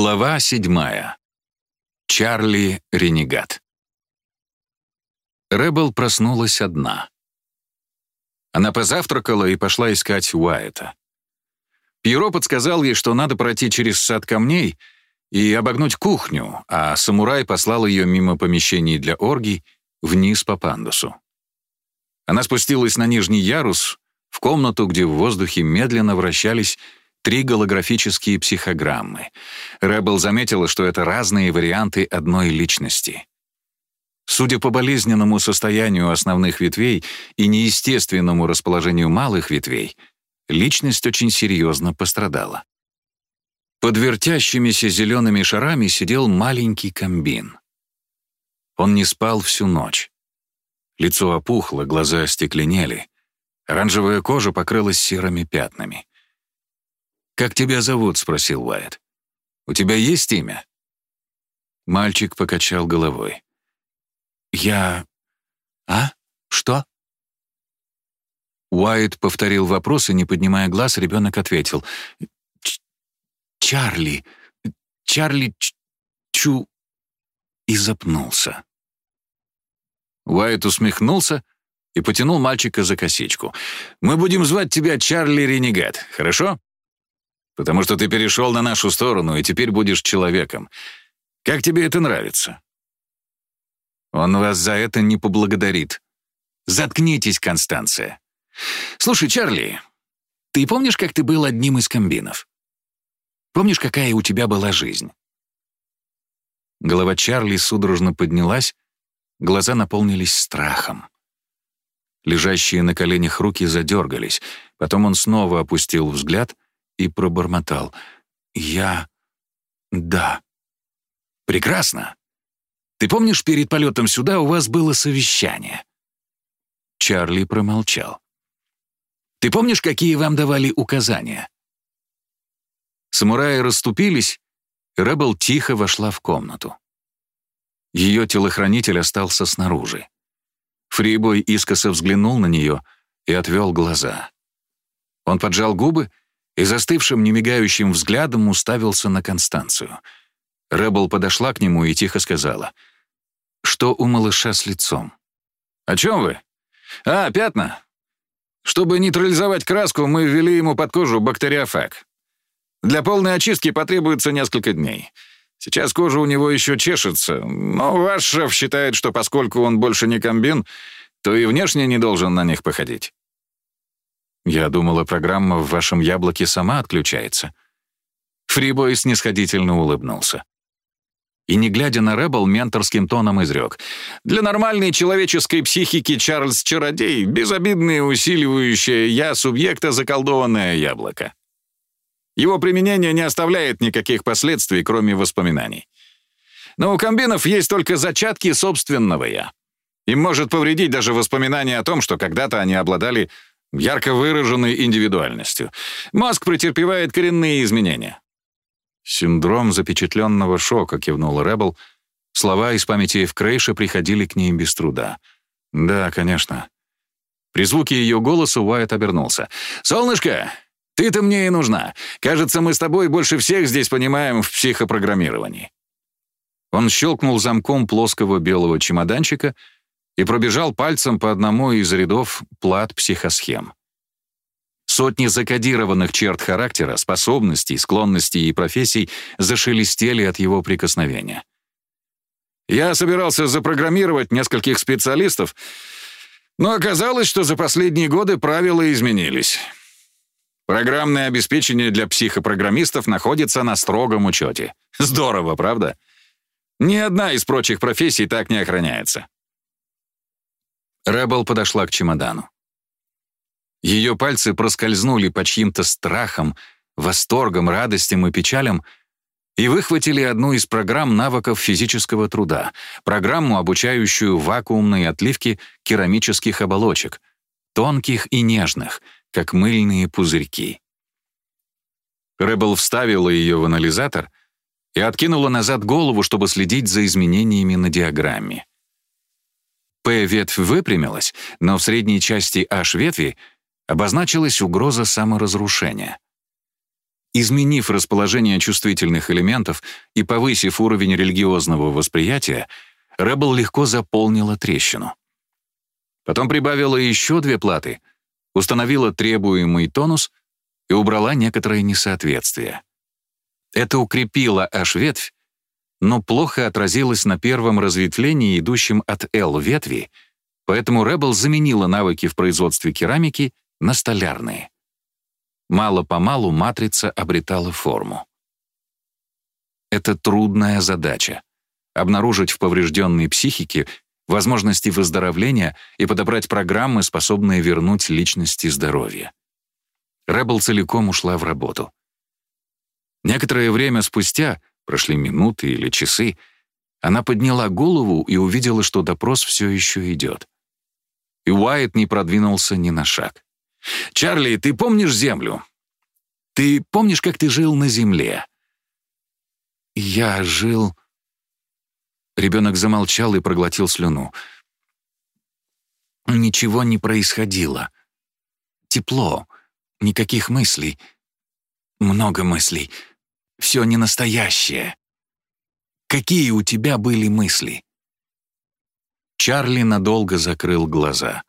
Глава седьмая. Чарли Ренегат. Рэббл проснулась одна. Она позавтракала и пошла искать Уайта. Пьеро подсказал ей, что надо пройти через сад камней и обогнуть кухню, а самурай послал ее мимо помещений для оргий вниз по пандусу. Она спустилась на нижний ярус, в комнату, где в воздухе медленно вращались три голографические психограммы. Рэббл заметила, что это разные варианты одной личности. Судя по болезненному состоянию основных ветвей и неестественному расположению малых ветвей, личность очень серьезно пострадала. Под вертящимися зелеными шарами сидел маленький комбин. Он не спал всю ночь. Лицо опухло, глаза остекленели. Оранжевая кожа покрылась серыми пятнами. «Как тебя зовут?» — спросил Уайт. «У тебя есть имя?» Мальчик покачал головой. «Я... А? Что?» Уайт повторил вопрос, и, не поднимая глаз, ребенок ответил. «Чарли... Чарли... Чу...» и запнулся. Уайт усмехнулся и потянул мальчика за косичку. «Мы будем звать тебя Чарли Ренегат, хорошо?» Потому что ты перешел на нашу сторону и теперь будешь человеком. Как тебе это нравится?» «Он вас за это не поблагодарит. Заткнитесь, Констанция. Слушай, Чарли, ты помнишь, как ты был одним из комбинов? Помнишь, какая у тебя была жизнь?» Голова Чарли судорожно поднялась, глаза наполнились страхом. Лежащие на коленях руки задергались, потом он снова опустил взгляд — и пробормотал. «Я... да». «Прекрасно. Ты помнишь, перед полетом сюда у вас было совещание?» Чарли промолчал. «Ты помнишь, какие вам давали указания?» Самураи расступились, Рэббл тихо вошла в комнату. Ее телохранитель остался снаружи. Фрибой искоса взглянул на нее и отвел глаза. Он поджал губы и застывшим немигающим взглядом уставился на Констанцию. Рэббл подошла к нему и тихо сказала, «Что у малыша с лицом?» «О чем вы?» «А, пятна. Чтобы нейтрализовать краску, мы ввели ему под кожу бактериофаг. Для полной очистки потребуется несколько дней. Сейчас кожа у него еще чешется, но ваш шеф считает, что поскольку он больше не комбин, то и внешне не должен на них походить. Я думала, программа в вашем яблоке сама отключается. Фрибой снисходительно улыбнулся. И, не глядя на Рэббл, менторским тоном изрек. «Для нормальной человеческой психики Чарльз Чародей — безобидное усиливающее «я» субъекта заколдованное яблоко. Его применение не оставляет никаких последствий, кроме воспоминаний. Но у комбинов есть только зачатки собственного «я». Им может повредить даже воспоминание о том, что когда-то они обладали ярко выраженной индивидуальностью. Мозг претерпевает коренные изменения. «Синдром запечатленного шока», — кивнул Рэббл. Слова из памяти Эвкрейша приходили к ней без труда. «Да, конечно». При звуке ее голоса Уайт обернулся. «Солнышко, ты-то мне и нужна. Кажется, мы с тобой больше всех здесь понимаем в психопрограммировании». Он щелкнул замком плоского белого чемоданчика — и пробежал пальцем по одному из рядов плат психосхем. Сотни закодированных черт характера, способностей, склонностей и профессий зашелестели от его прикосновения. Я собирался запрограммировать нескольких специалистов, но оказалось, что за последние годы правила изменились. Программное обеспечение для психопрограммистов находится на строгом учете. Здорово, правда? Ни одна из прочих профессий так не охраняется. Рэббл подошла к чемодану. Ее пальцы проскользнули по чьим-то страхам, восторгам, радостям и печалям и выхватили одну из программ навыков физического труда, программу, обучающую вакуумной отливке керамических оболочек, тонких и нежных, как мыльные пузырьки. Рэббл вставила ее в анализатор и откинула назад голову, чтобы следить за изменениями на диаграмме. П-ветвь выпрямилась, но в средней части H-ветви обозначилась угроза саморазрушения. Изменив расположение чувствительных элементов и повысив уровень религиозного восприятия, Рэббл легко заполнила трещину. Потом прибавила еще две платы, установила требуемый тонус и убрала некоторые несоответствия. Это укрепило H-ветвь, но плохо отразилось на первом разветвлении, идущем от L-ветви, поэтому Rebel заменила навыки в производстве керамики на столярные. Мало-помалу матрица обретала форму. Это трудная задача — обнаружить в поврежденной психике возможности выздоровления и подобрать программы, способные вернуть личности здоровье. Рэббл целиком ушла в работу. Некоторое время спустя, прошли минуты или часы, она подняла голову и увидела, что допрос все еще идет. И Уайт не продвинулся ни на шаг. «Чарли, ты помнишь Землю? Ты помнишь, как ты жил на Земле?» «Я жил...» Ребенок замолчал и проглотил слюну. Ничего не происходило. Тепло, никаких мыслей. Много мыслей. Все не настоящее. Какие у тебя были мысли? Чарли надолго закрыл глаза.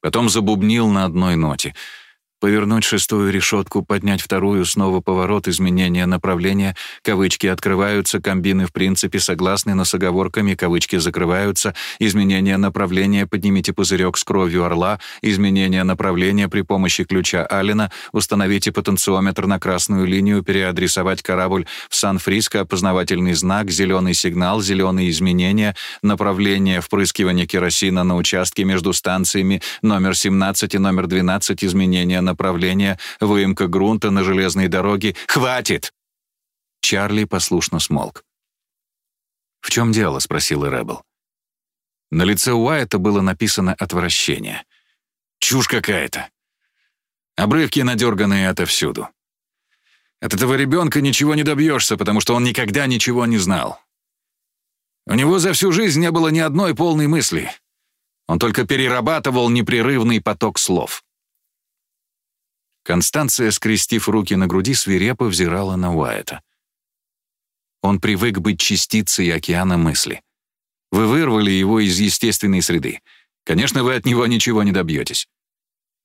Потом забубнил на одной ноте — Повернуть шестую решетку, поднять вторую, снова поворот, изменение направления, кавычки открываются, комбины в принципе согласны, но с оговорками. Кавычки закрываются, изменение направления, поднимите пузырек с кровью орла, изменение направления при помощи ключа Аллена, установите потенциометр на красную линию, переадресовать корабль в Сан-Фриско, опознавательный знак, зеленый сигнал, зеленые изменения, направление впрыскивания керосина на участке между станциями. Номер 17 и номер 12, изменения направления, выемка грунта на железной дороге. «Хватит!» Чарли послушно смолк. «В чем дело?» — спросил Рэббл. На лице Уайта было написано отвращение. «Чушь какая-то. Обрывки надерганные отовсюду. От этого ребенка ничего не добьешься, потому что он никогда ничего не знал. У него за всю жизнь не было ни одной полной мысли. Он только перерабатывал непрерывный поток слов. Констанция, скрестив руки на груди, свирепо взирала на Уайта. Он привык быть частицей океана мысли. Вы вырвали его из естественной среды. Конечно, вы от него ничего не добьетесь.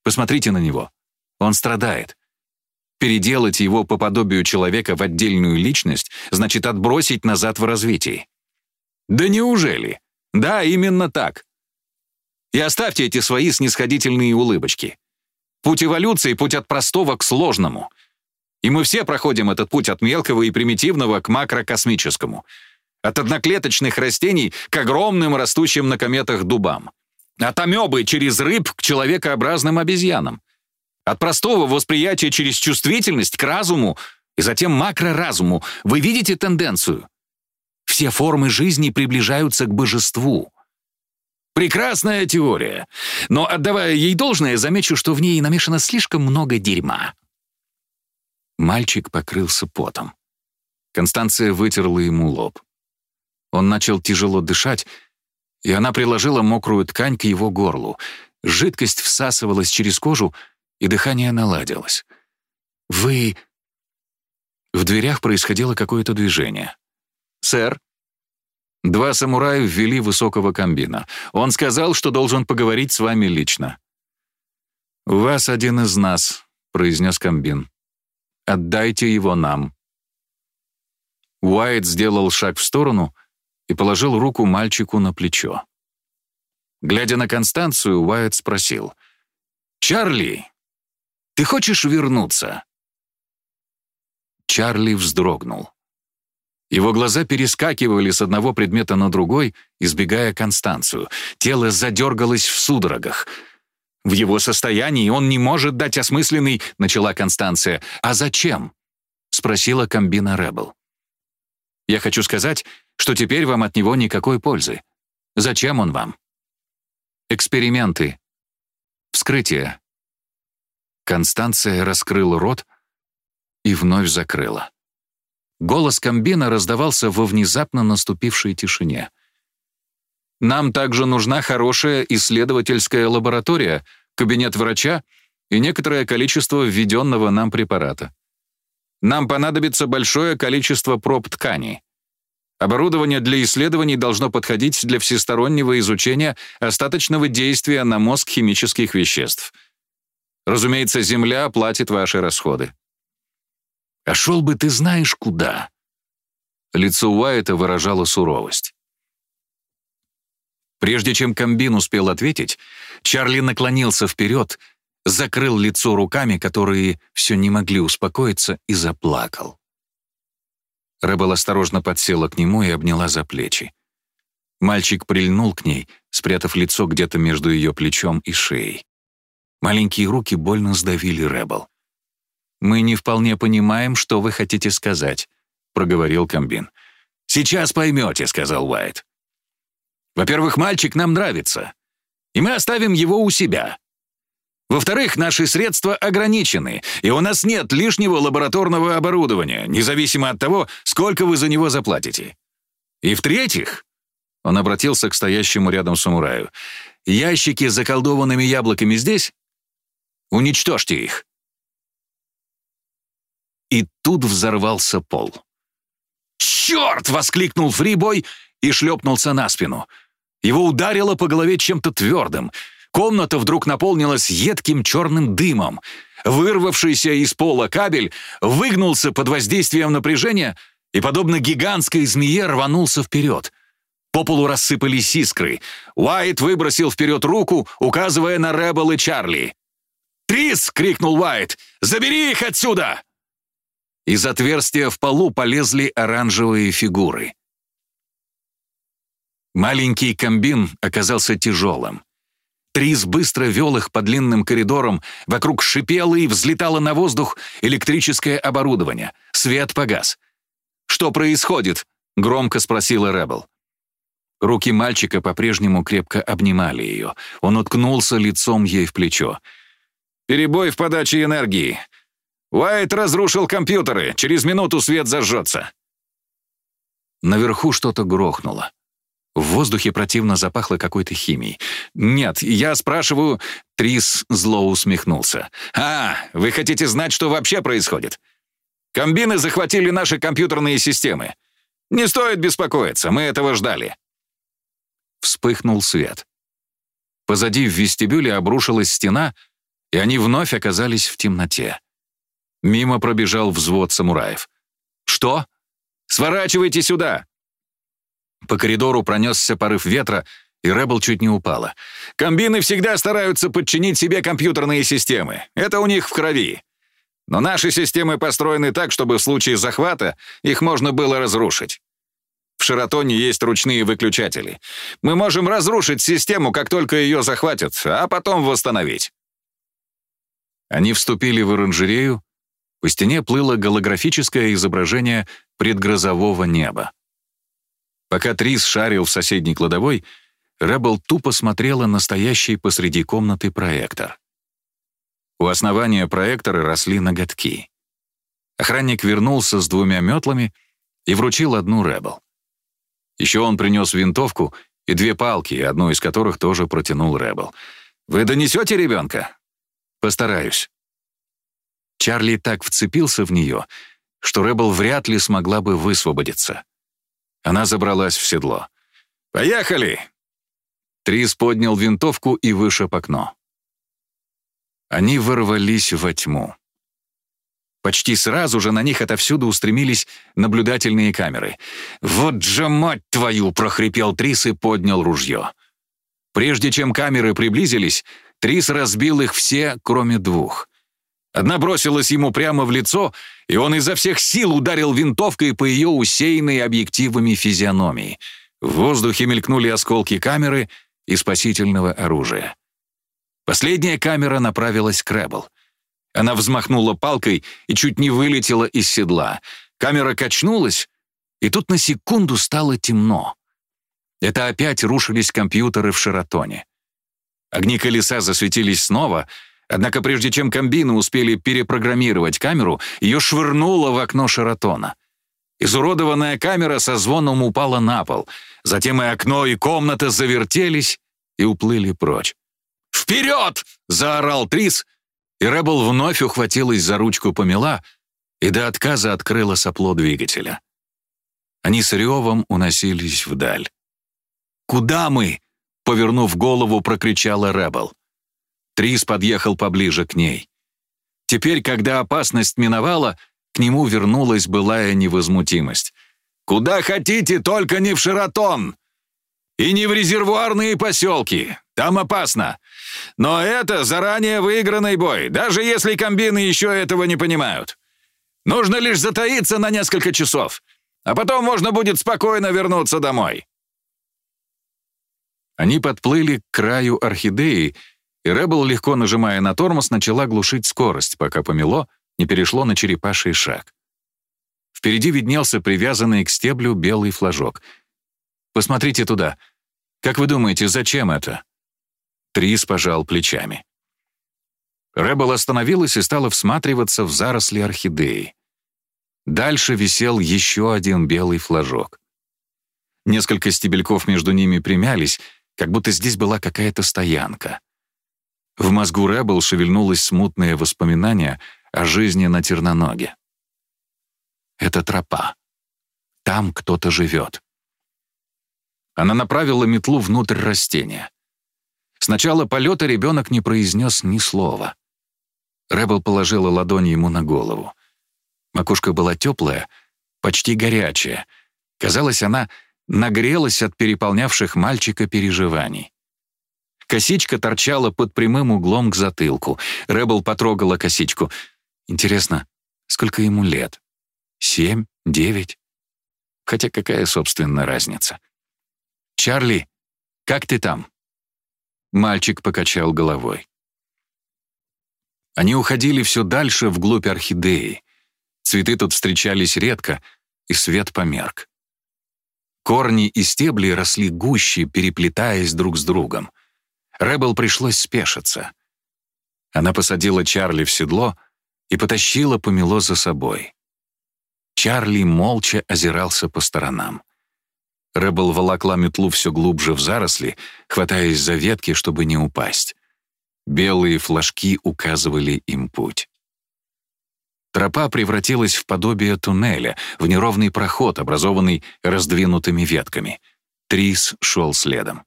Посмотрите на него. Он страдает. Переделать его по подобию человека в отдельную личность значит отбросить назад в развитии. Да неужели? Да, именно так. И оставьте эти свои снисходительные улыбочки. Путь эволюции — путь от простого к сложному. И мы все проходим этот путь от мелкого и примитивного к макрокосмическому. От одноклеточных растений к огромным растущим на кометах дубам. От амебы через рыб к человекообразным обезьянам. От простого восприятия через чувствительность к разуму и затем макроразуму. Вы видите тенденцию? Все формы жизни приближаются к божеству. Прекрасная теория. Но, отдавая ей должное, замечу, что в ней намешано слишком много дерьма. Мальчик покрылся потом. Констанция вытерла ему лоб. Он начал тяжело дышать, и она приложила мокрую ткань к его горлу. Жидкость всасывалась через кожу, и дыхание наладилось. «Вы...» В дверях происходило какое-то движение. «Сэр?» Два самурая ввели высокого комбина. Он сказал, что должен поговорить с вами лично. «У вас один из нас», — произнес комбин. «Отдайте его нам». Уайт сделал шаг в сторону и положил руку мальчику на плечо. Глядя на Констанцию, Уайт спросил. «Чарли, ты хочешь вернуться?» Чарли вздрогнул. Его глаза перескакивали с одного предмета на другой, избегая Констанцию. Тело задергалось в судорогах. «В его состоянии он не может дать осмысленный...» — начала Констанция. «А зачем?» — спросила комбина Ребел. «Я хочу сказать, что теперь вам от него никакой пользы. Зачем он вам?» «Эксперименты. Вскрытие». Констанция раскрыла рот и вновь закрыла. Голос комбина раздавался во внезапно наступившей тишине. «Нам также нужна хорошая исследовательская лаборатория, кабинет врача и некоторое количество введенного нам препарата. нам понадобится большое количество проб ткани. Оборудование для исследований должно подходить для всестороннего изучения остаточного действия на мозг химических веществ. Разумеется, Земля оплатит ваши расходы. А шел бы ты знаешь куда. Лицо Уайта выражало суровость. Прежде чем комбин успел ответить, Чарли наклонился вперед, закрыл лицо руками, которые все не могли успокоиться, и заплакал. Рэббл осторожно подсела к нему и обняла за плечи. Мальчик прильнул к ней, спрятав лицо где-то между ее плечом и шеей. Маленькие руки больно сдавили Рэббл. «Мы не вполне понимаем, что вы хотите сказать», — проговорил Комбин. «Сейчас поймете», — сказал Уайт. «Во-первых, мальчик нам нравится, и мы оставим его у себя. Во-вторых, наши средства ограничены, и у нас нет лишнего лабораторного оборудования, независимо от того, сколько вы за него заплатите. И в-третьих, он обратился к стоящему рядом самураю, ящики с заколдованными яблоками здесь? Уничтожьте их. И тут взорвался пол. «Черт!» — воскликнул Фрибой и шлепнулся на спину. Его ударило по голове чем-то твердым — Комната вдруг наполнилась едким черным дымом. Вырвавшийся из пола кабель выгнулся под воздействием напряжения и, подобно гигантской змее, рванулся вперед. По полу рассыпались искры. Уайт выбросил вперед руку, указывая на Рэббл и Чарли. «Трис!» — крикнул Уайт. «Забери их отсюда!» Из отверстия в полу полезли оранжевые фигуры. Маленький комбин оказался тяжелым. Трис быстро вел их по длинным коридорам, вокруг шипело и взлетало на воздух электрическое оборудование. Свет погас. «Что происходит?» — громко спросила Ребел. Руки мальчика по-прежнему крепко обнимали ее. Он уткнулся лицом ей в плечо. «Перебой в подаче энергии. Уайт разрушил компьютеры. Через минуту свет зажжется». Наверху что-то грохнуло. В воздухе противно запахло какой-то химией. «Нет, я спрашиваю...» Трис зло усмехнулся. «А, вы хотите знать, что вообще происходит? Комбины захватили наши компьютерные системы. Не стоит беспокоиться, мы этого ждали». Вспыхнул свет. Позади в вестибюле обрушилась стена, и они вновь оказались в темноте. Мимо пробежал взвод самураев. «Что? Сворачивайте сюда!» По коридору пронесся порыв ветра, и Рэббл чуть не упала. «Комбины всегда стараются подчинить себе компьютерные системы. Это у них в крови. Но наши системы построены так, чтобы в случае захвата их можно было разрушить. В Шератоне есть ручные выключатели. Мы можем разрушить систему, как только ее захватят, а потом восстановить». Они вступили в оранжерею. По стене плыло голографическое изображение предгрозового неба. Пока Трис шарил в соседней кладовой, Рэббл тупо смотрела на стоящий посреди комнаты проектор. У основания проектора росли ноготки. Охранник вернулся с двумя метлами и вручил одну Рэббл. Еще он принес винтовку и две палки, одну из которых тоже протянул Рэббл. «Вы донесете ребенка?» «Постараюсь». Чарли так вцепился в нее, что Рэббл вряд ли смогла бы высвободиться. Она забралась в седло. «Поехали!» Трис поднял винтовку и вышиб окно. Они ворвались во тьму. Почти сразу же на них отовсюду устремились наблюдательные камеры. «Вот же мать твою!» — прохрипел Трис и поднял ружье. Прежде чем камеры приблизились, Трис разбил их все, кроме двух. Одна бросилась ему прямо в лицо, и он изо всех сил ударил винтовкой по ее усеянной объективами физиономии. В воздухе мелькнули осколки камеры и спасительного оружия. Последняя камера направилась к Рэббл. Она взмахнула палкой и чуть не вылетела из седла. Камера качнулась, и тут на секунду стало темно. Это опять рушились компьютеры в Шератоне. Огни колеса засветились снова — Однако прежде чем комбины успели перепрограммировать камеру, ее швырнуло в окно Шератона. Изуродованная камера со звоном упала на пол. Затем и окно, и комната завертелись и уплыли прочь. «Вперед!» — заорал Трис, и Рэббл вновь ухватилась за ручку помела, и до отказа открыла сопло двигателя. Они с ревом уносились вдаль. «Куда мы?» — повернув голову, прокричала Ребел. Трис подъехал поближе к ней. Теперь, когда опасность миновала, к нему вернулась былая невозмутимость. «Куда хотите, только не в Шератон! И не в резервуарные поселки! Там опасно! Но это заранее выигранный бой, даже если комбины еще этого не понимают. Нужно лишь затаиться на несколько часов, а потом можно будет спокойно вернуться домой». Они подплыли к краю орхидеи, и Ребел, легко нажимая на тормоз, начала глушить скорость, пока помело не перешло на черепаший шаг. Впереди виднелся привязанный к стеблю белый флажок. «Посмотрите туда. Как вы думаете, зачем это?» Трис пожал плечами. Ребел остановилась и стала всматриваться в заросли орхидеи. Дальше висел еще один белый флажок. Несколько стебельков между ними примялись, как будто здесь была какая-то стоянка. В мозгу Ребел шевельнулось смутное воспоминание о жизни на Терноноге. Это тропа. Там кто-то живет. Она направила метлу внутрь растения. С начала полета ребенок не произнес ни слова. Ребел положила ладонь ему на голову. Макушка была теплая, почти горячая. Казалось, она нагрелась от переполнявших мальчика переживаний. Косичка торчала под прямым углом к затылку. Рэббл потрогала косичку. Интересно, сколько ему лет? Семь? Девять? Хотя какая, собственно, разница? «Чарли, как ты там?» Мальчик покачал головой. Они уходили все дальше вглубь орхидеи. Цветы тут встречались редко, и свет померк. Корни и стебли росли гуще, переплетаясь друг с другом. Рэббл пришлось спешиться. Она посадила Чарли в седло и потащила помело за собой. Чарли молча озирался по сторонам. Рэббл волокла метлу все глубже в заросли, хватаясь за ветки, чтобы не упасть. Белые флажки указывали им путь. Тропа превратилась в подобие туннеля, в неровный проход, образованный раздвинутыми ветками. Трис шел следом.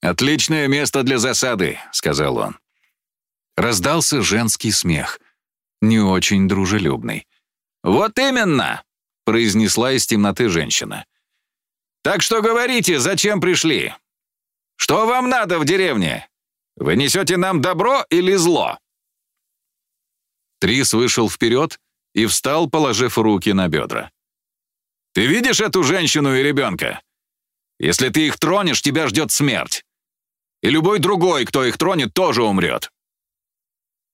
«Отличное место для засады», — сказал он. Раздался женский смех, не очень дружелюбный. «Вот именно!» — произнесла из темноты женщина. «Так что говорите, зачем пришли? Что вам надо в деревне? Вы несете нам добро или зло?» Трис вышел вперед и встал, положив руки на бедра. «Ты видишь эту женщину и ребенка? Если ты их тронешь, тебя ждет смерть. И любой другой, кто их тронет, тоже умрет».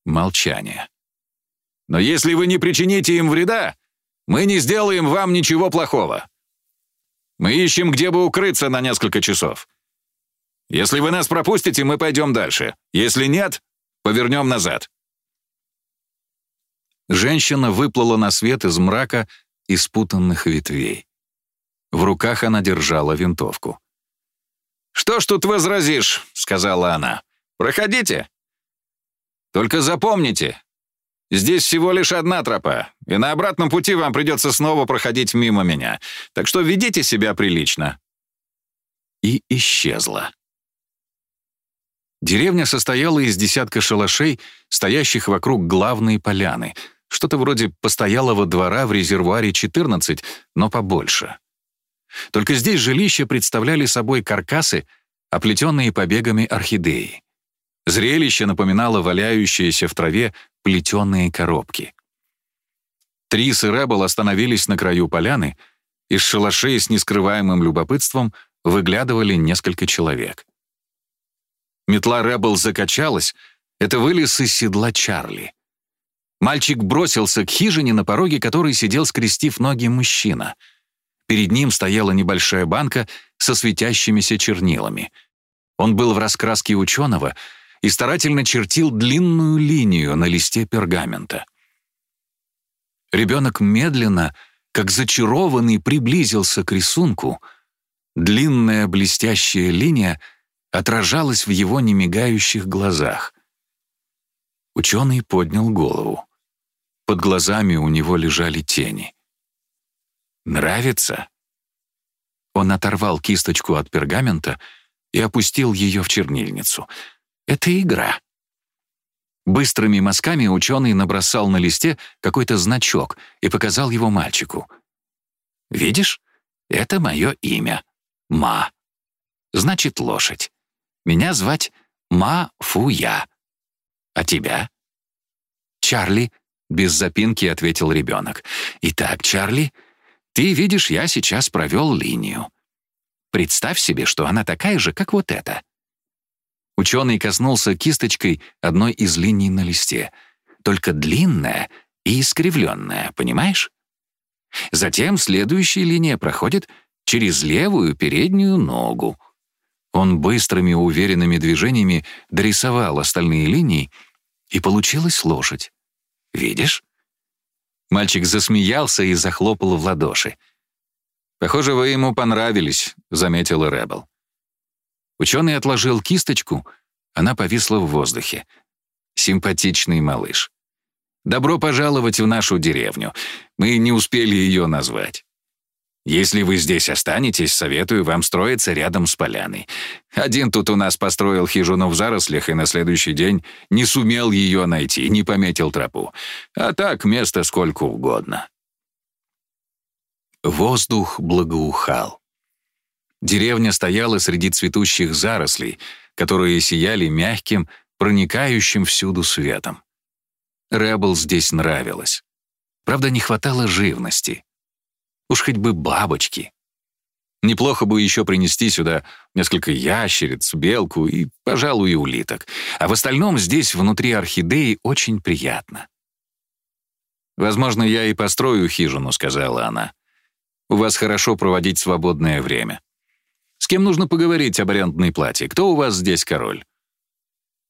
Молчание. «Но если вы не причините им вреда, мы не сделаем вам ничего плохого. Мы ищем, где бы укрыться на несколько часов. Если вы нас пропустите, мы пойдем дальше. Если нет, повернем назад». Женщина выплыла на свет из мрака и спутанных ветвей. В руках она держала винтовку. «Что ж тут возразишь?» — сказала она. «Проходите. Только запомните, здесь всего лишь одна тропа, и на обратном пути вам придется снова проходить мимо меня, так что ведите себя прилично». И исчезла. Деревня состояла из десятка шалашей, стоящих вокруг главной поляны, что-то вроде постоялого двора в резервуаре 14, но побольше. Только здесь жилища представляли собой каркасы, оплетенные побегами орхидеи. Зрелище напоминало валяющиеся в траве плетеные коробки. Трис и Рэббл остановились на краю поляны, из шалашей с нескрываемым любопытством выглядывали несколько человек. Метла Рэббл закачалась, это вылез из седла Чарли. Мальчик бросился к хижине, на пороге которой сидел, скрестив ноги мужчина — Перед ним стояла небольшая банка со светящимися чернилами. Он был в раскраске ученого и старательно чертил длинную линию на листе пергамента. Ребенок медленно, как зачарованный, приблизился к рисунку. Длинная блестящая линия отражалась в его немигающих глазах. Ученый поднял голову. Под глазами у него лежали тени. «Нравится?» Он оторвал кисточку от пергамента и опустил ее в чернильницу. «Это игра». Быстрыми мазками ученый набросал на листе какой-то значок и показал его мальчику. «Видишь, это мое имя. Ма. Значит, лошадь. Меня звать Ма-Фу-Я. А тебя?» «Чарли», — без запинки ответил ребенок. «Итак, Чарли, ты видишь, я сейчас провел линию. Представь себе, что она такая же, как вот эта». Ученый коснулся кисточкой одной из линий на листе, только длинная и искривленная, понимаешь? Затем следующая линия проходит через левую переднюю ногу. Он быстрыми уверенными движениями дорисовал остальные линии, и получилась лошадь. Видишь? Мальчик засмеялся и захлопал в ладоши. «Похоже, вы ему понравились», — заметила Рэббл. Ученый отложил кисточку, она повисла в воздухе. Симпатичный малыш. «Добро пожаловать в нашу деревню. Мы не успели ее назвать. Если вы здесь останетесь, советую вам строиться рядом с поляной. Один тут у нас построил хижину в зарослях и на следующий день не сумел ее найти, не пометил тропу. А так место сколько угодно». Воздух благоухал. Деревня стояла среди цветущих зарослей, которые сияли мягким, проникающим всюду светом. Рэббл здесь нравилось. Правда, не хватало живности. Уж хоть бы бабочки. Неплохо бы еще принести сюда несколько ящериц, белку и, пожалуй, и улиток. А в остальном здесь, внутри орхидеи, очень приятно. «Возможно, я и построю хижину», — сказала она. «У вас хорошо проводить свободное время. С кем нужно поговорить об арендной плате? Кто у вас здесь король?»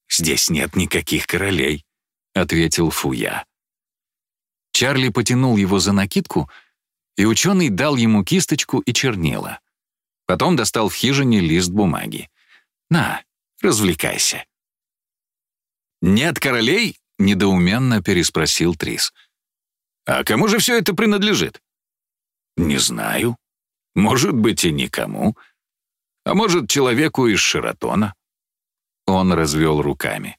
«Здесь нет никаких королей», — ответил Фуя. Чарли потянул его за накидку, и ученый дал ему кисточку и чернила. Потом достал в хижине лист бумаги. «На, развлекайся». «Нет королей?» — недоуменно переспросил Трис. «А кому же все это принадлежит?» «Не знаю. Может быть, и никому. А может, человеку из Шератона?» Он развел руками.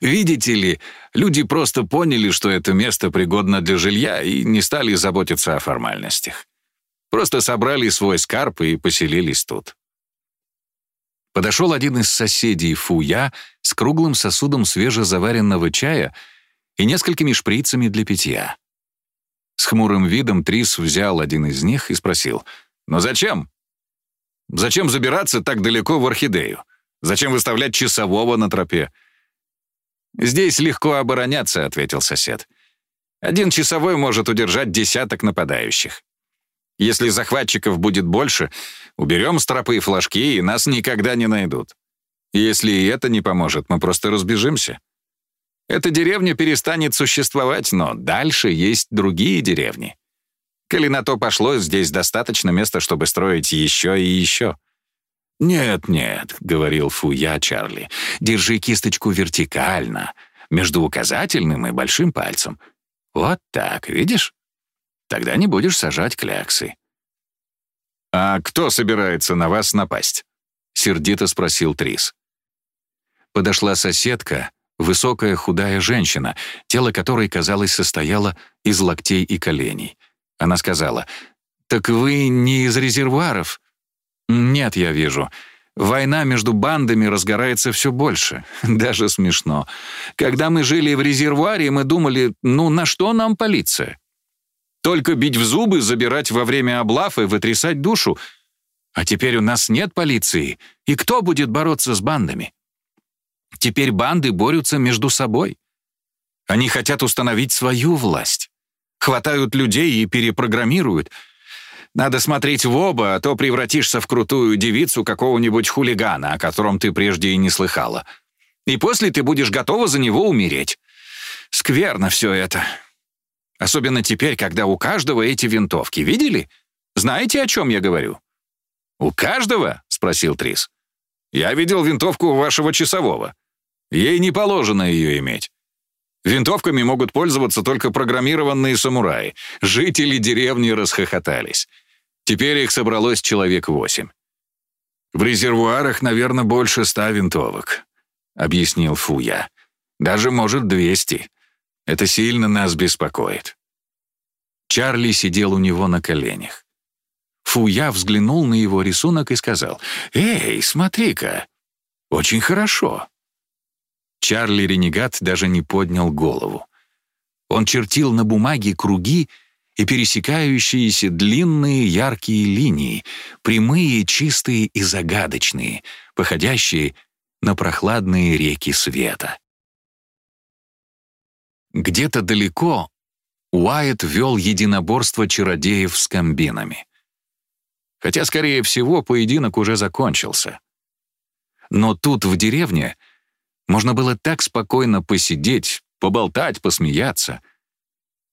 «Видите ли, люди просто поняли, что это место пригодно для жилья и не стали заботиться о формальностях. Просто собрали свой скарб и поселились тут». Подошел один из соседей Фуя с круглым сосудом свежезаваренного чая и несколькими шприцами для питья. С хмурым видом Трис взял один из них и спросил, «Но зачем?» Зачем забираться так далеко в орхидею? Зачем выставлять часового на тропе? «Здесь легко обороняться», — ответил сосед. «Один часовой может удержать десяток нападающих. Если захватчиков будет больше, уберем с тропы флажки, и нас никогда не найдут. Если и это не поможет, мы просто разбежимся. Эта деревня перестанет существовать, но дальше есть другие деревни. Коли на то пошло, здесь достаточно места, чтобы строить еще и еще. «Нет-нет», — говорил Фуя Чарли, — «держи кисточку вертикально, между указательным и большим пальцем. Вот так, видишь? Тогда не будешь сажать кляксы». «А кто собирается на вас напасть?» — сердито спросил Трис. Подошла соседка, высокая худая женщина, тело которой, казалось, состояло из локтей и коленей. Она сказала, «Так вы не из резервуаров?» «Нет, я вижу. Война между бандами разгорается все больше. Даже смешно. Когда мы жили в резервуаре, мы думали, ну на что нам полиция? Только бить в зубы, забирать во время облав и вытрясать душу. А теперь у нас нет полиции. И кто будет бороться с бандами? Теперь банды борются между собой. Они хотят установить свою власть хватают людей и перепрограммируют. Надо смотреть в оба, а то превратишься в крутую девицу какого-нибудь хулигана, о котором ты прежде и не слыхала. И после ты будешь готова за него умереть. Скверно все это. Особенно теперь, когда у каждого эти винтовки. Видели? Знаете, о чем я говорю?» «У каждого?» — спросил Трис. «Я видел винтовку вашего часового. Ей не положено ее иметь». Винтовками могут пользоваться только программированные самураи. Жители деревни расхохотались. Теперь их собралось человек восемь. «В резервуарах, наверное, больше ста винтовок», — объяснил Фуя. «Даже, может, двести. Это сильно нас беспокоит». Чарли сидел у него на коленях. Фуя взглянул на его рисунок и сказал, «Эй, смотри-ка, очень хорошо». Чарли-ренегат даже не поднял голову. Он чертил на бумаге круги и пересекающиеся длинные яркие линии, прямые, чистые и загадочные, походящие на прохладные реки света. Где-то далеко Уайт вел единоборство чародеев с комбинами. Хотя, скорее всего, поединок уже закончился. Но тут, в деревне, можно было так спокойно посидеть, поболтать, посмеяться.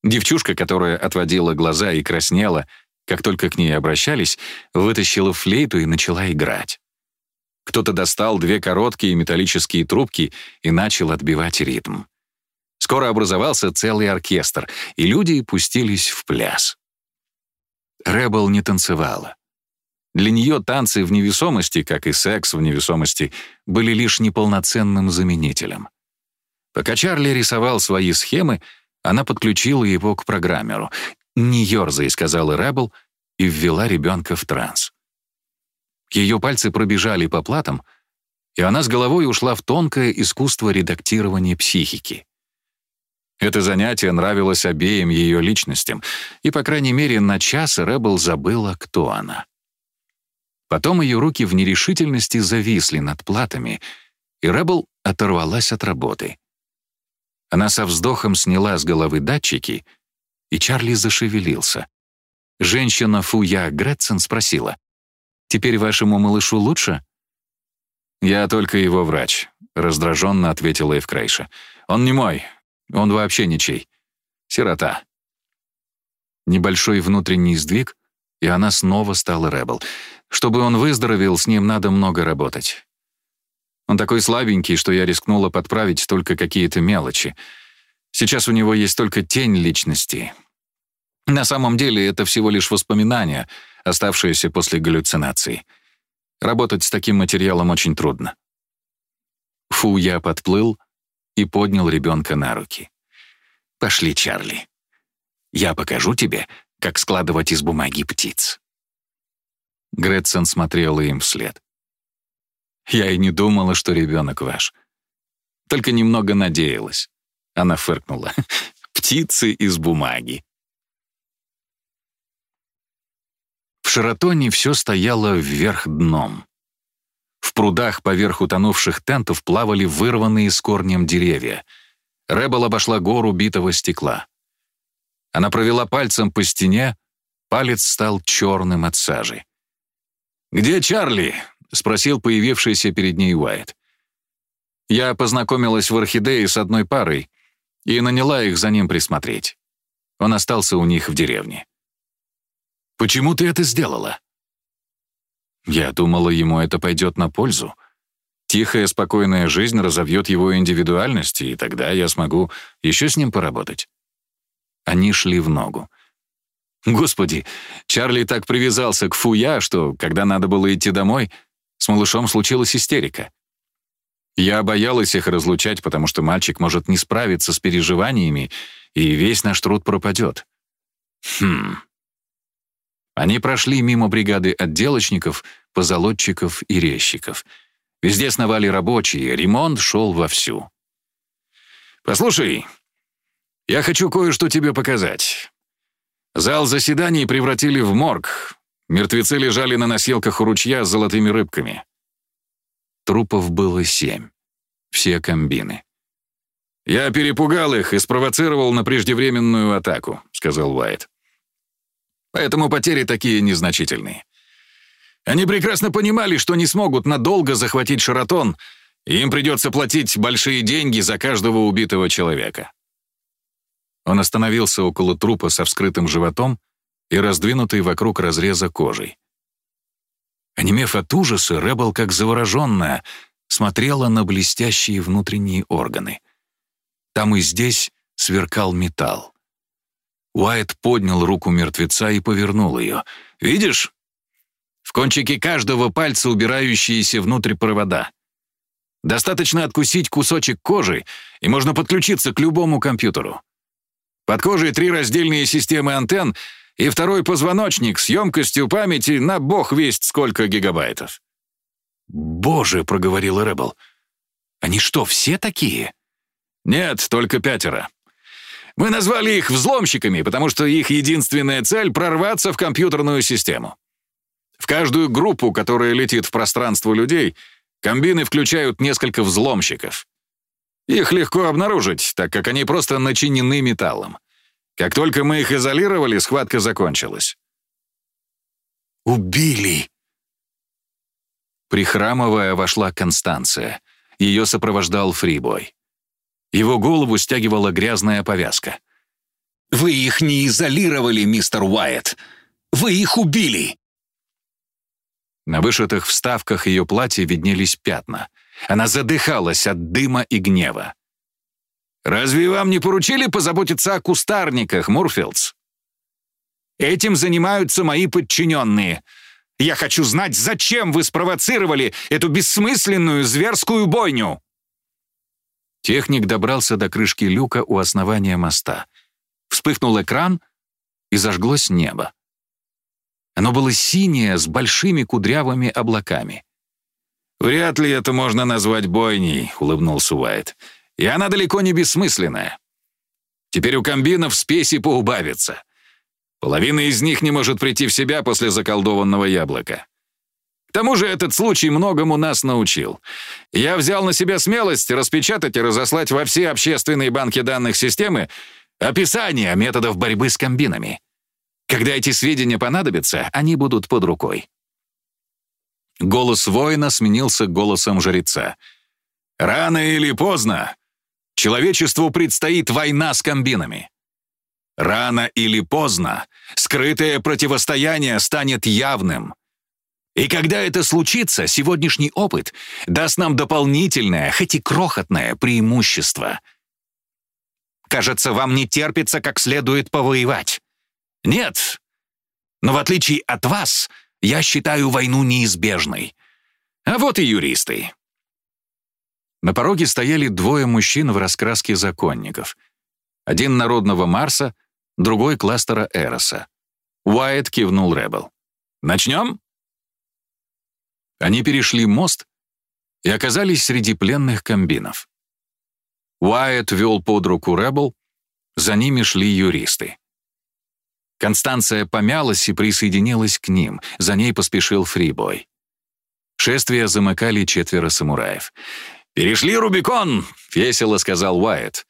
Девчушка, которая отводила глаза и краснела, как только к ней обращались, вытащила флейту и начала играть. Кто-то достал две короткие металлические трубки и начал отбивать ритм. Скоро образовался целый оркестр, и люди пустились в пляс. Рэббл не танцевала. Для нее танцы в невесомости, как и секс в невесомости, были лишь неполноценным заменителем. Пока Чарли рисовал свои схемы, она подключила его к программеру. «Не ерзай», — сказала Рэббл, и ввела ребенка в транс. Ее пальцы пробежали по платам, и она с головой ушла в тонкое искусство редактирования психики. Это занятие нравилось обеим ее личностям, и, по крайней мере, на час Рэббл забыла, кто она. Потом ее руки в нерешительности зависли над платами, и Рэббл оторвалась от работы. Она со вздохом сняла с головы датчики, и Чарли зашевелился. Женщина Фуя Гретсон спросила, «Теперь вашему малышу лучше?» «Я только его врач», — раздраженно ответила Эвкрейша. «Он не мой. Он вообще ничей. Сирота». Небольшой внутренний сдвиг, и она снова стала Рэббл. Чтобы он выздоровел, с ним надо много работать. Он такой слабенький, что я рискнула подправить только какие-то мелочи. Сейчас у него есть только тень личности. На самом деле это всего лишь воспоминания, оставшиеся после галлюцинаций. Работать с таким материалом очень трудно. Фу, я подплыл и поднял ребенка на руки. «Пошли, Чарли. Я покажу тебе, как складывать из бумаги птиц». Гретсон смотрела им вслед. «Я и не думала, что ребенок ваш. Только немного надеялась». Она фыркнула. «Птицы из бумаги». В Шаратоне все стояло вверх дном. В прудах поверх утонувших тентов плавали вырванные с корнем деревья. Рэббл обошла гору битого стекла. Она провела пальцем по стене, палец стал черным от сажи. «Где Чарли?» — спросил появившийся перед ней Уайт. Я познакомилась в Орхидее с одной парой и наняла их за ним присмотреть. Он остался у них в деревне. «Почему ты это сделала?» Я думала, ему это пойдет на пользу. Тихая, спокойная жизнь разовьет его индивидуальность, и тогда я смогу еще с ним поработать. Они шли в ногу. Господи, Чарли так привязался к Фуя, что, когда надо было идти домой, с малышом случилась истерика. Я боялась их разлучать, потому что мальчик может не справиться с переживаниями, и весь наш труд пропадет. Хм. Они прошли мимо бригады отделочников, позолотчиков и резчиков. Везде сновали рабочие, ремонт шел вовсю. «Послушай, я хочу кое-что тебе показать. Зал заседаний превратили в морг. Мертвецы лежали на носилках у ручья с золотыми рыбками. Трупов было семь. Все комбины. «Я перепугал их и спровоцировал на преждевременную атаку», — сказал Уайт. «Поэтому потери такие незначительные. Они прекрасно понимали, что не смогут надолго захватить Шаратон, и им придется платить большие деньги за каждого убитого человека. Он остановился около трупа со вскрытым животом и раздвинутой вокруг разреза кожей. Онемев от ужаса, Рэббл, как завороженная, смотрела на блестящие внутренние органы. там и здесь сверкал металл. Уайт поднял руку мертвеца и повернул ее. «Видишь? В кончике каждого пальца убирающиеся внутрь провода. Достаточно откусить кусочек кожи, и можно подключиться к любому компьютеру. Под кожей три раздельные системы антенн и второй позвоночник с емкостью памяти на бог весть сколько гигабайтов. «Боже», — проговорил Рэббл, — «они что, все такие?» «Нет, только пятеро. Мы назвали их взломщиками, потому что их единственная цель — прорваться в компьютерную систему. В каждую группу, которая летит в пространство людей, комбины включают несколько взломщиков. Их легко обнаружить, так как они просто начинены металлом. Как только мы их изолировали, схватка закончилась. «Убили!» Прихрамывая, вошла Констанция. Ее сопровождал Фрибой. Его голову стягивала грязная повязка. «Вы их не изолировали, мистер Уайт! Вы их убили!» На вышитых вставках ее платья виднелись пятна. Она задыхалась от дыма и гнева. «Разве вам не поручили позаботиться о кустарниках, Мурфилдс?» «Этим занимаются мои подчиненные. Я хочу знать, зачем вы спровоцировали эту бессмысленную зверскую бойню!» Техник добрался до крышки люка у основания моста. Вспыхнул экран, и зажглось небо. Оно было синее, с большими кудрявыми облаками. «Вряд ли это можно назвать бойней», — улыбнулся Уайт. «И она далеко не бессмысленная. Теперь у комбинов спеси поубавится. Половина из них не может прийти в себя после заколдованного яблока. К тому же этот случай многому нас научил. Я взял на себя смелость распечатать и разослать во все общественные банки данных системы описание методов борьбы с комбинами. Когда эти сведения понадобятся, они будут под рукой. Голос воина сменился голосом жреца. «Рано или поздно человечеству предстоит война с комбинами. Рано или поздно скрытое противостояние станет явным. И когда это случится, сегодняшний опыт даст нам дополнительное, хоть и крохотное преимущество. Кажется, вам не терпится как следует повоевать. Нет. Но в отличие от вас, я считаю войну неизбежной. А вот и юристы. На пороге стояли двое мужчин в раскраске законников. Один народного Марса — другой кластера Эроса. Уайт кивнул Ребел. «Начнем?» Они перешли мост и оказались среди пленных комбинов. Уайт вел под руку Ребел, за ними шли юристы. Констанция помялась и присоединилась к ним, за ней поспешил Фрибой. Шествие замыкали четверо самураев. «Перешли Рубикон!» — весело сказал Уайт.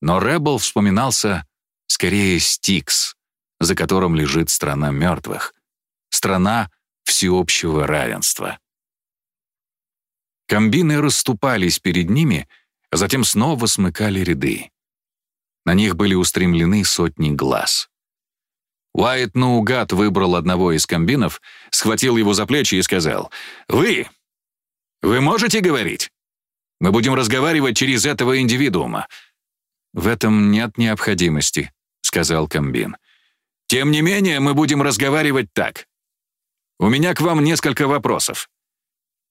Но Ребел вспоминался скорее Стикс, за которым лежит страна мертвых, страна всеобщего равенства. Комбины расступались перед ними, а затем снова смыкали ряды. На них были устремлены сотни глаз. Уайт наугад выбрал одного из комбинов, схватил его за плечи и сказал, «Вы! Вы можете говорить? Мы будем разговаривать через этого индивидуума. В этом нет необходимости», сказал Камбин. «Тем не менее, мы будем разговаривать так. У меня к вам несколько вопросов.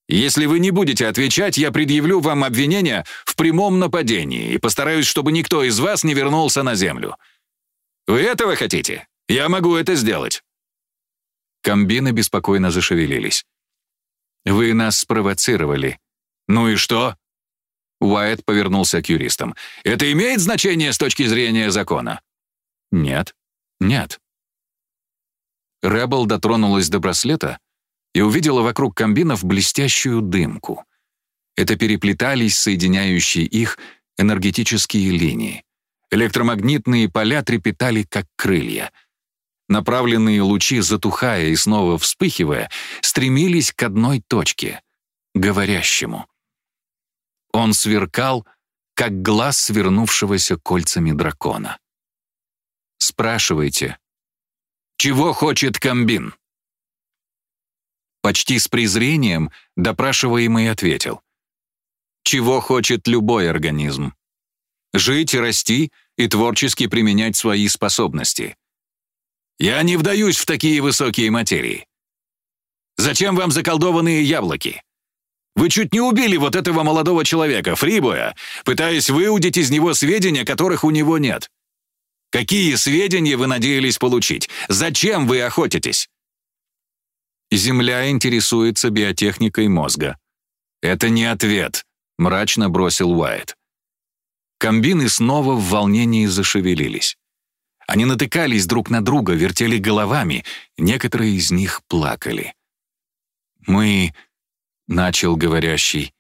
Если вы не будете отвечать, я предъявлю вам обвинение в прямом нападении и постараюсь, чтобы никто из вас не вернулся на землю. Вы этого хотите? Я могу это сделать». Комбины беспокойно зашевелились. «Вы нас спровоцировали». «Ну и что?» Уайт повернулся к юристам. «Это имеет значение с точки зрения закона?» «Нет, нет». Рэббл дотронулась до браслета и увидела вокруг комбинов блестящую дымку. Это переплетались соединяющие их энергетические линии. Электромагнитные поля трепетали, как крылья. Направленные лучи, затухая и снова вспыхивая, стремились к одной точке — говорящему. Он сверкал, как глаз свернувшегося кольцами дракона. Спрашивайте. Чего хочет комбин? Почти с презрением допрашиваемый ответил. Чего хочет любой организм? Жить расти и творчески применять свои способности. Я не вдаюсь в такие высокие материи. Зачем вам заколдованные яблоки? Вы чуть не убили вот этого молодого человека, Фрибоя, пытаясь выудить из него сведения, которых у него нет. Какие сведения вы надеялись получить? Зачем вы охотитесь? Земля интересуется биотехникой мозга. Это не ответ, мрачно бросил Уайт. Комбины снова в волнении зашевелились. Они натыкались друг на друга, вертели головами, некоторые из них плакали. «Мы...» — начал говорящий.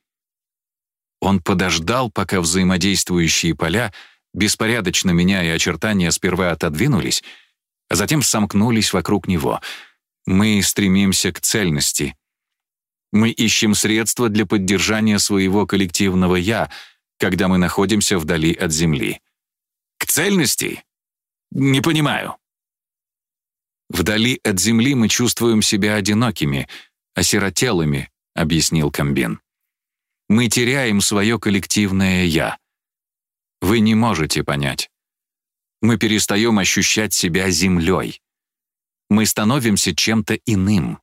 Он подождал, пока взаимодействующие поля, беспорядочно меняя очертания, сперва отодвинулись, а затем сомкнулись вокруг него. «Мы стремимся к цельности. Мы ищем средства для поддержания своего коллективного «я», когда мы находимся вдали от Земли. К цельности? Не понимаю. Вдали от Земли мы чувствуем себя одинокими, осиротелыми, объяснил Комбин. Мы теряем свое коллективное «я». Вы не можете понять. Мы перестаем ощущать себя землей. Мы становимся чем-то иным.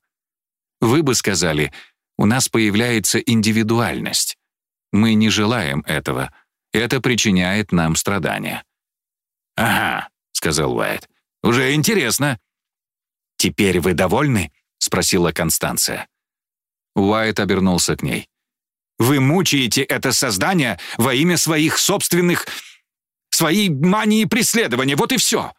Вы бы сказали, у нас появляется индивидуальность. Мы не желаем этого. Это причиняет нам страдания». «Ага», — сказал Уайт. «Уже интересно». «Теперь вы довольны?» — спросила Констанция. Уайт обернулся к ней. «Вы мучаете это создание во имя своих собственных... своей мании преследования, вот и все.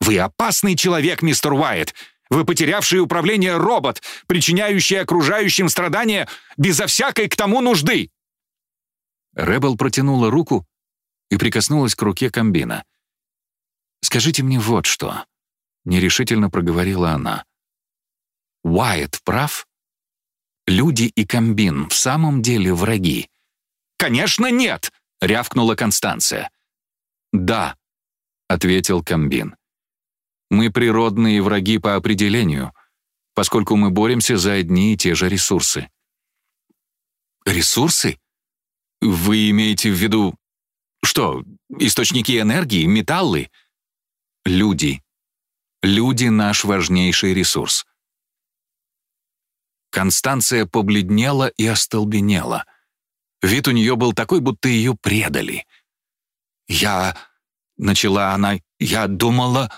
Вы опасный человек, мистер Уайт. Вы потерявший управление робот, причиняющий окружающим страдания безо всякой к тому нужды». Рэббл протянула руку и прикоснулась к руке комбина. «Скажите мне вот что», — нерешительно проговорила она. «Уайт прав? Люди и комбин в самом деле враги?» «Конечно нет!» — рявкнула Констанция. «Да», — ответил комбин. «Мы природные враги по определению, поскольку мы боремся за одни и те же ресурсы». «Ресурсы?» Вы имеете в виду... Что, источники энергии, металлы? Люди. Люди — наш важнейший ресурс. Констанция побледнела и остолбенела. Вид у нее был такой, будто ее предали. «Я...» — начала она. «Я думала...»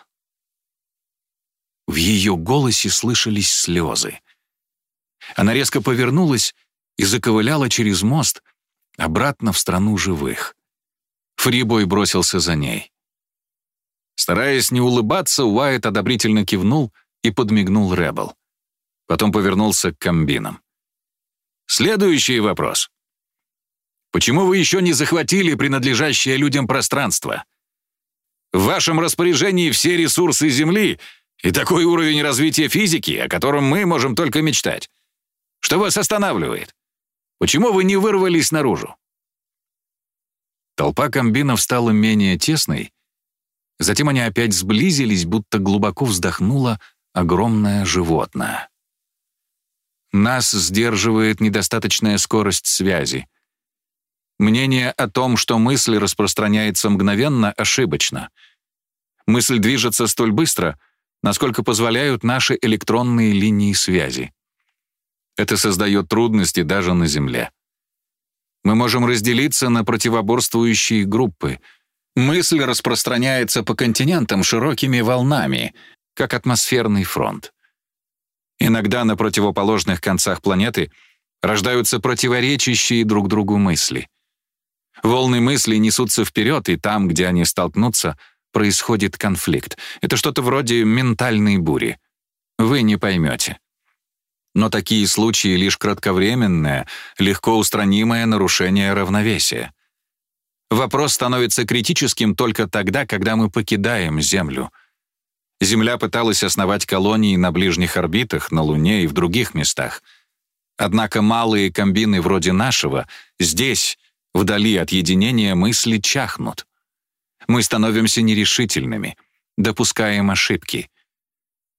В ее голосе слышались слезы. Она резко повернулась и заковыляла через мост, обратно в страну живых. Фрибой бросился за ней. Стараясь не улыбаться, Уайт одобрительно кивнул и подмигнул Рэббл. Потом повернулся к комбинам. Следующий вопрос. Почему вы еще не захватили принадлежащее людям пространство? В вашем распоряжении все ресурсы Земли и такой уровень развития физики, о котором мы можем только мечтать. Что вас останавливает? Почему вы не вырвались наружу?» Толпа комбинов стала менее тесной, затем они опять сблизились, будто глубоко вздохнуло огромное животное. Нас сдерживает недостаточная скорость связи. Мнение о том, что мысль распространяется мгновенно, ошибочно. Мысль движется столь быстро, насколько позволяют наши электронные линии связи. Это создает трудности даже на Земле. Мы можем разделиться на противоборствующие группы. Мысль распространяется по континентам широкими волнами, как атмосферный фронт. Иногда на противоположных концах планеты рождаются противоречащие друг другу мысли. Волны мысли несутся вперед, и там, где они столкнутся, происходит конфликт. Это что-то вроде ментальной бури. Вы не поймете. Но такие случаи лишь кратковременное, легко устранимое нарушение равновесия. Вопрос становится критическим только тогда, когда мы покидаем Землю. Земля пыталась основать колонии на ближних орбитах, на Луне и в других местах. Однако малые комбины вроде нашего здесь, вдали от единения, мысли чахнут. Мы становимся нерешительными, допускаем ошибки.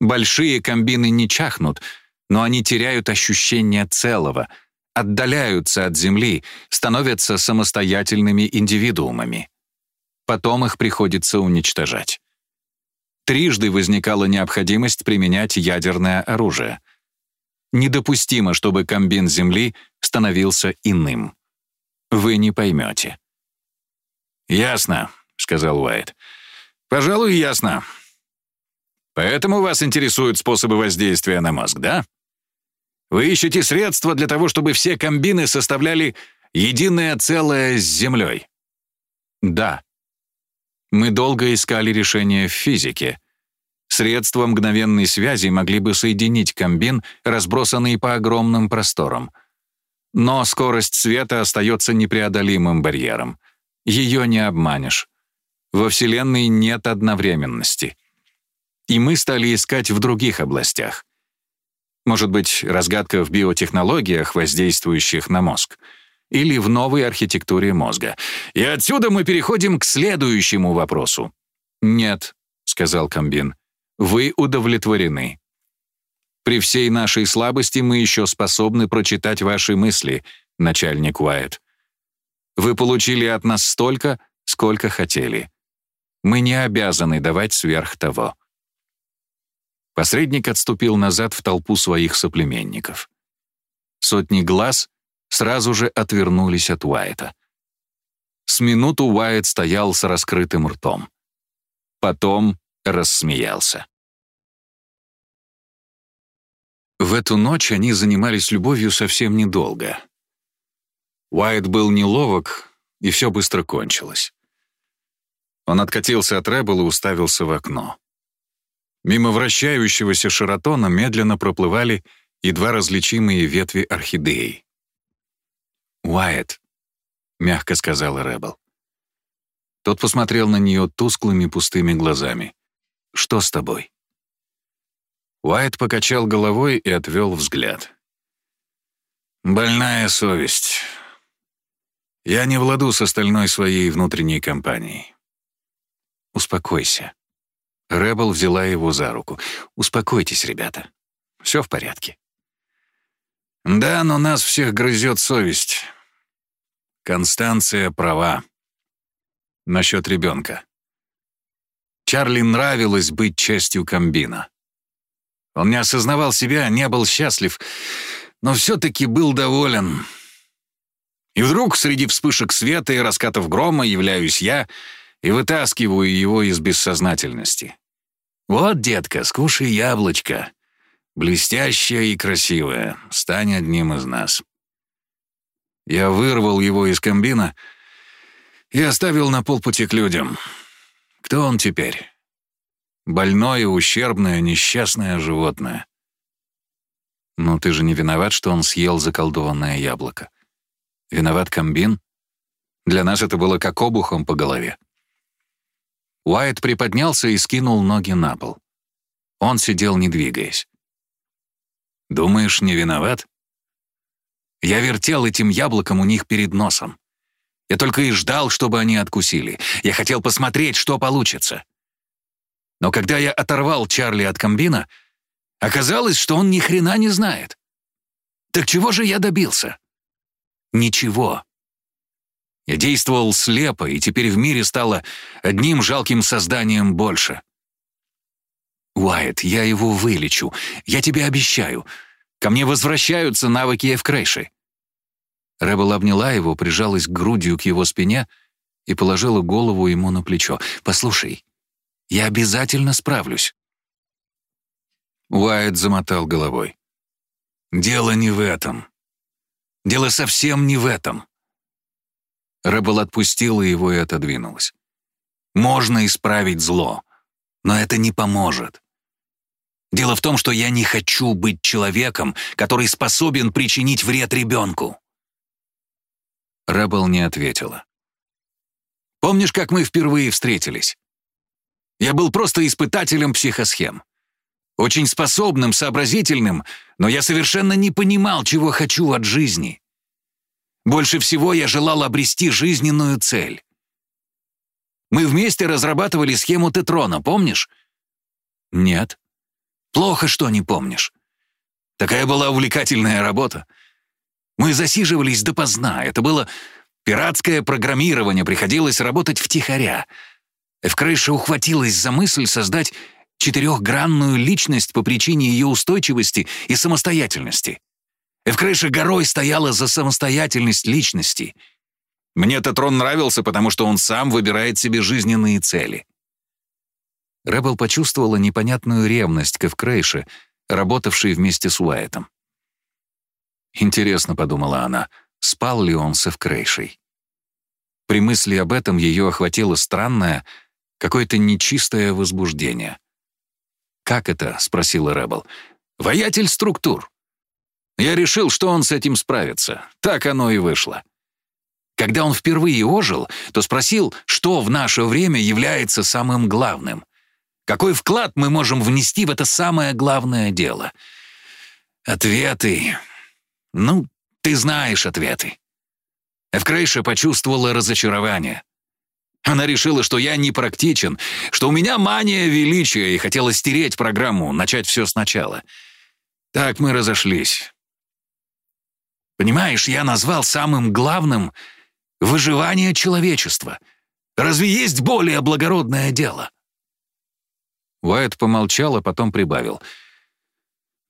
Большие комбины не чахнут — но они теряют ощущение целого, отдаляются от Земли, становятся самостоятельными индивидуумами. потом их приходится уничтожать. Трижды возникала необходимость применять ядерное оружие. Недопустимо, чтобы комбин Земли становился иным. Вы не поймете. «Ясно», — сказал Уайт. «Пожалуй, ясно. Поэтому вас интересуют способы воздействия на мозг, да? Вы ищете средства для того, чтобы все комбины составляли единое целое с Землей?» «Да», мы долго искали решение в физике. Средства мгновенной связи могли бы соединить комбин, разбросанный по огромным просторам. Но скорость света остается непреодолимым барьером. Ее не обманешь. Во Вселенной нет одновременности. И мы стали искать в других областях. Может быть, разгадка в биотехнологиях, воздействующих на мозг — или в новой архитектуре мозга. И отсюда мы переходим к следующему вопросу. «Нет», — сказал Комбин, — «вы удовлетворены. При всей нашей слабости мы еще способны прочитать ваши мысли, начальник Уайт. Вы получили от нас столько, сколько хотели. Мы не обязаны давать сверх того». Посредник отступил назад в толпу своих соплеменников. Сотни глаз сразу же отвернулись от Уайта. С минуту Уайт стоял с раскрытым ртом. Потом рассмеялся. В эту ночь они занимались любовью совсем недолго. Уайт был неловок, и все быстро кончилось. Он откатился от Рэббл и уставился в окно. Мимо вращающегося Шаратона медленно проплывали едва различимые ветви орхидеи. «Уайт», — мягко сказала Рэббл. Тот посмотрел на нее тусклыми пустыми глазами. «Что с тобой?» Уайт покачал головой и отвел взгляд. «Больная совесть. Я не владу с остальной своей внутренней компанией». «Успокойся». Рэббл взяла его за руку. «Успокойтесь, ребята. Все в порядке». «Да, но нас всех грызет совесть. Констанция права. Насчет ребенка. Чарли нравилось быть частью комбина. Он не осознавал себя, не был счастлив, но все-таки был доволен. И вдруг среди вспышек света и раскатов грома являюсь я и вытаскиваю его из бессознательности. «Вот, детка, скушай яблочко. Блестящая и красивая. Стань одним из нас». Я вырвал его из комбина и оставил на полпути к людям. Кто он теперь? Больное, ущербное, несчастное животное. Ну, ты же не виноват, что он съел заколдованное яблоко. Виноват комбин? Для нас это было как обухом по голове. Уайт приподнялся и скинул ноги на пол. Он сидел, не двигаясь. «Думаешь, не виноват?» Я вертел этим яблоком у них перед носом. Я только и ждал, чтобы они откусили. Я хотел посмотреть, что получится. Но когда я оторвал Чарли от комбина, оказалось, что он ни хрена не знает. Так чего же я добился? Ничего. Я действовал слепо, и теперь в мире стало одним жалким созданием больше. Уайт, я его вылечу. Я тебе обещаю. Ко мне возвращаются навыки Эвкрейши». Рэббл обняла его, прижалась грудью к его спине и положила голову ему на плечо. «Послушай, я обязательно справлюсь». Уайт замотал головой. «Дело не в этом. Дело совсем не в этом». Рэббл отпустила его и отодвинулась. «Можно исправить зло, но это не поможет. Дело в том, что я не хочу быть человеком, который способен причинить вред ребенку». Рэббл не ответила. «Помнишь, как мы впервые встретились? Я был просто испытателем психосхем. Очень способным, сообразительным, но я совершенно не понимал, чего хочу от жизни. Больше всего я желал обрести жизненную цель. Мы вместе разрабатывали схему Тетрона, помнишь? Нет. Плохо, что не помнишь. Такая была увлекательная работа. Мы засиживались допоздна. Это было Пиратское программирование приходилось работать втихаря. Эвкрейша ухватилась за мысль создать четырехгранную личность по причине ее устойчивости и самостоятельности. Эвкрейша горой стояла за самостоятельность личности. Мне этот трон нравился, потому что он сам выбирает себе жизненные цели. Рэббл почувствовала непонятную ревность к Эвкрейше, работавшей вместе с Уайтом. «Интересно», — подумала она, — спал ли он с Эвкрейшей? При мысли об этом ее охватило странное, какое-то нечистое возбуждение. «Как это?» — спросила Рэббл. «Воятель структур». Я решил, что он с этим справится. Так оно и вышло. Когда он впервые ожил, то спросил, что в наше время является самым главным. Какой вклад мы можем внести в это самое главное дело? Ответы. Ну, ты знаешь ответы. Эвкрейша почувствовала разочарование. Она решила, что я непрактичен, что у меня мания величия и хотела стереть программу, начать все сначала. Так мы разошлись. Понимаешь, я назвал самым главным выживание человечества. Разве есть более благородное дело? Уайт помолчал, а потом прибавил.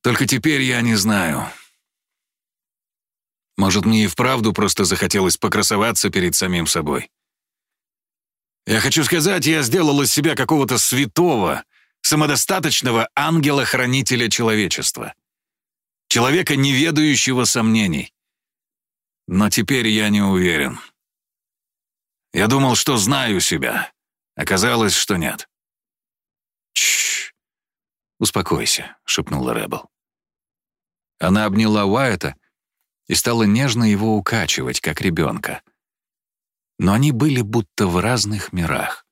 «Только теперь я не знаю. Может, мне и вправду просто захотелось покрасоваться перед самим собой. Я хочу сказать, я сделал из себя какого-то святого, самодостаточного ангела-хранителя человечества. Человека, не ведающего сомнений. Но теперь я не уверен. Я думал, что знаю себя. Оказалось, что нет. «Чш! Успокойся», — шепнула Рэббл. Она обняла Уайта и стала нежно его укачивать, как ребенка. Но они были будто в разных мирах.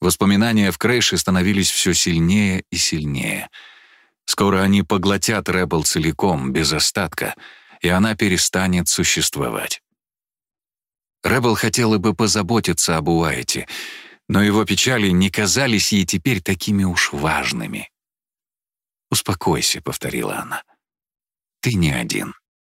Воспоминания в Крейше становились все сильнее и сильнее. Скоро они поглотят Рэббл целиком, без остатка, и она перестанет существовать. Рэббл хотела бы позаботиться об Уайте — но его печали не казались ей теперь такими уж важными. «Успокойся», — повторила она. «Ты не один».